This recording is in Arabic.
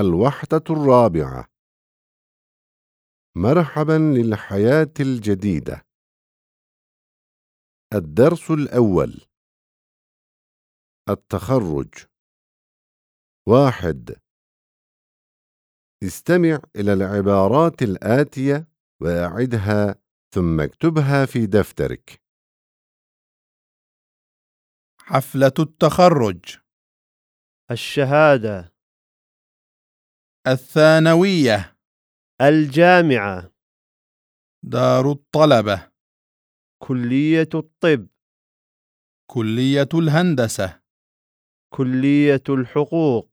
الوحدة الرابعة. مرحبا للحياة الجديدة. الدرس الأول. التخرج. واحد. استمع إلى العبارات الآتية وأعدها ثم اكتبها في دفترك. حفلة التخرج. الشهادة. الثانوية. الجامعة. دار الطلبة. كلية الطب. كلية الهندسة. كلية الحقوق.